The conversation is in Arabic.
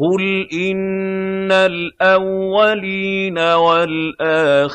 قُلْ إِنَّ الْأَوَّلِينَ وَالْآخِرِينَ